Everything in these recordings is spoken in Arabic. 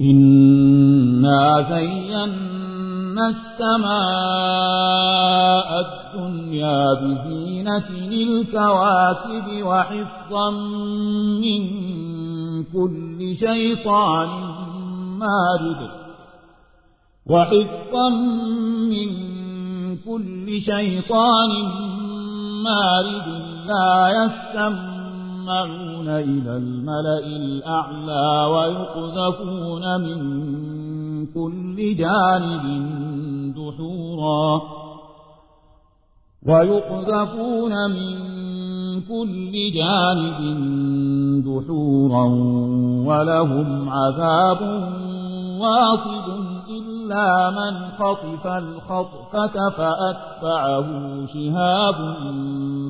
إنا زينا السماء الدنيا بزينة الكواكب وحفظا من كل شيطان مارد وحفظا من كل شيطان مارد لا يستمعون إلى الملأ الأعلى ويقذفون من كل جانب دحورا ويقذفون من كل جانب دحورا ولهم عذاب واصب إلا من خطف الخطفة فأتبعه شهاب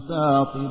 ساقب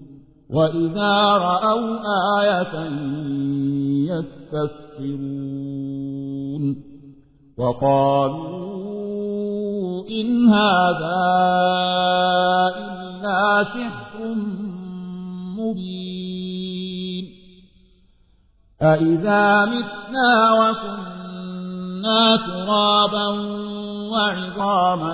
وإذا رأوا آية يستسخرون وقالوا إن هذا إلا سحر مبين أإذا متنا وكنا ترابا وعظاما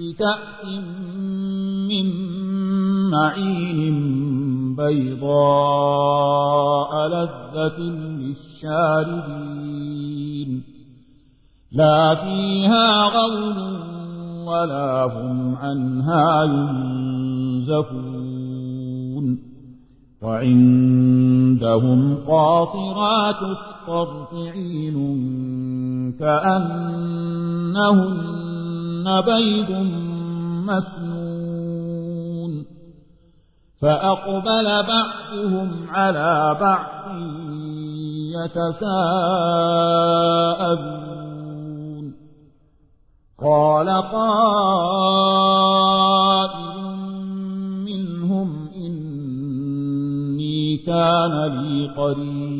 بكأس من معين بيضاء لذة للشاربين لا فيها غول ولا هم عنها ينزفون وعندهم قاصرات الطرف عين كأنهن بيض مثنون فأقبل بعضهم على بعض يتساءلون. قال قائل منهم إني كان لي قرين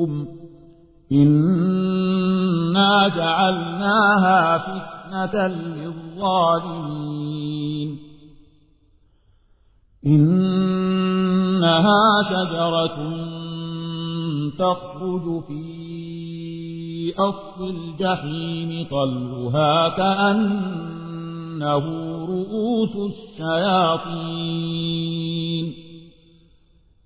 الزقوم إنا جعلناها فتنة للظالمين. إنها شجرة تخرج في أصل الجحيم طلها كأنه رؤوس الشياطين.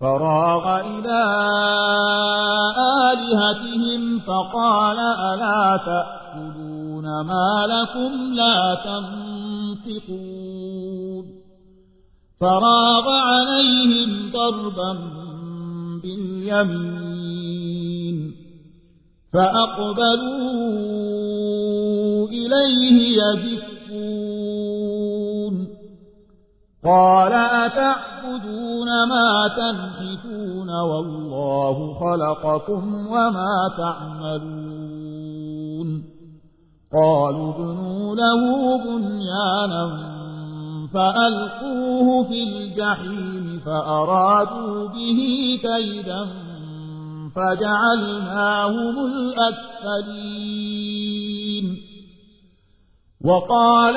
فراغ إلى آلهتهم فقال ألا تأكلون ما لكم لا تنطقون فراغ عليهم ضربا باليمين فأقبلوا إليه يزفون قال أتعبدون ما تنحتون والله خلقكم وما تعملون قالوا ابنوا له بنيانا فألقوه في الجحيم فأرادوا به كيدا فجعلناهم الأسفلين وقال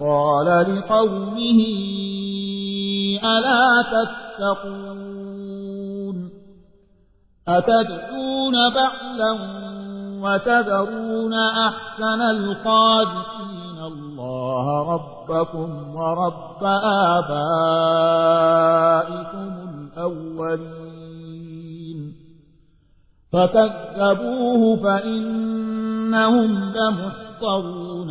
قال لقومه ألا تتقون؟ أتدعون بعلا وتذرون أحسن القادسين الله ربكم ورب آبائكم الأولين. فكذبوه فإنهم لمحضرون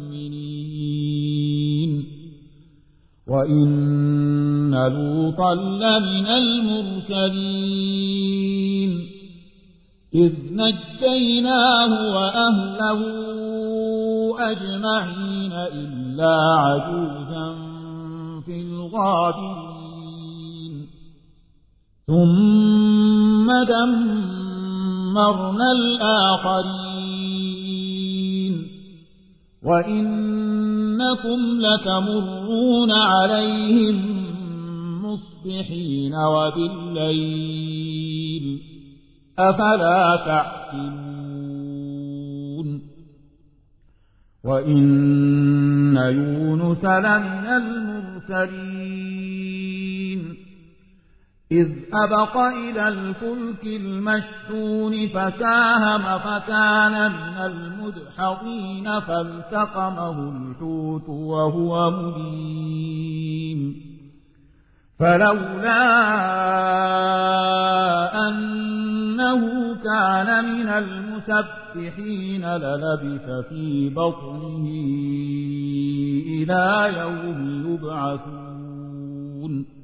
وإن لوطا لمن المرسلين إذ نجيناه وأهله أجمعين إلا عجوزا في الغابرين ثم دمرنا الآخرين وإنكم لتمرون عليهم مصبحين وبالليل أفلا تعقلون وإن يونس لمن المرسلين إذ أبق إلى الفلك المشحون فساهم فكان من المدحضين فالتقمه الحوت وهو مليم. فلولا أنه كان من المسبحين للبث في بطنه إلى يوم يبعثون.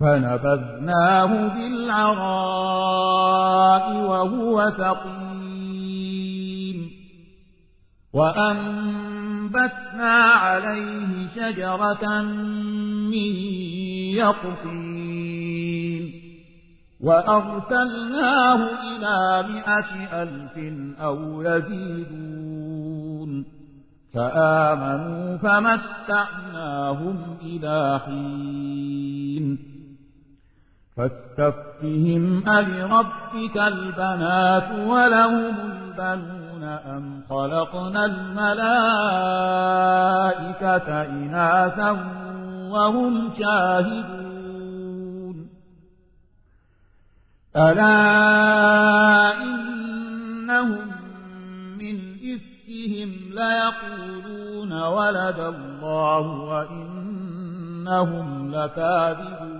فنبذناه بالعراء وهو سقيم. وأنبتنا عليه شجرة من يقطين. وأرسلناه إلى مئة ألف أو يزيدون. فآمنوا فمتعناهم إلى حين. فاستفتهم ألربك البنات ولهم البنون أم خلقنا الملائكة إناثا وهم شاهدون ألا إنهم من إفكهم ليقولون ولد الله وإنهم لكاذبون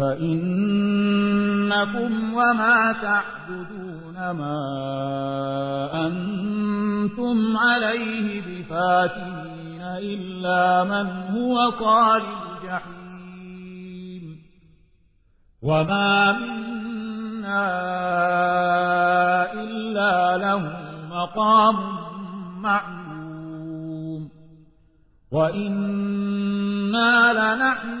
فإنكم وما تعبدون ما أنتم عليه بفاتين إلا من هو قال الجحيم وما منا إلا له مقام معلوم وإنا لنحن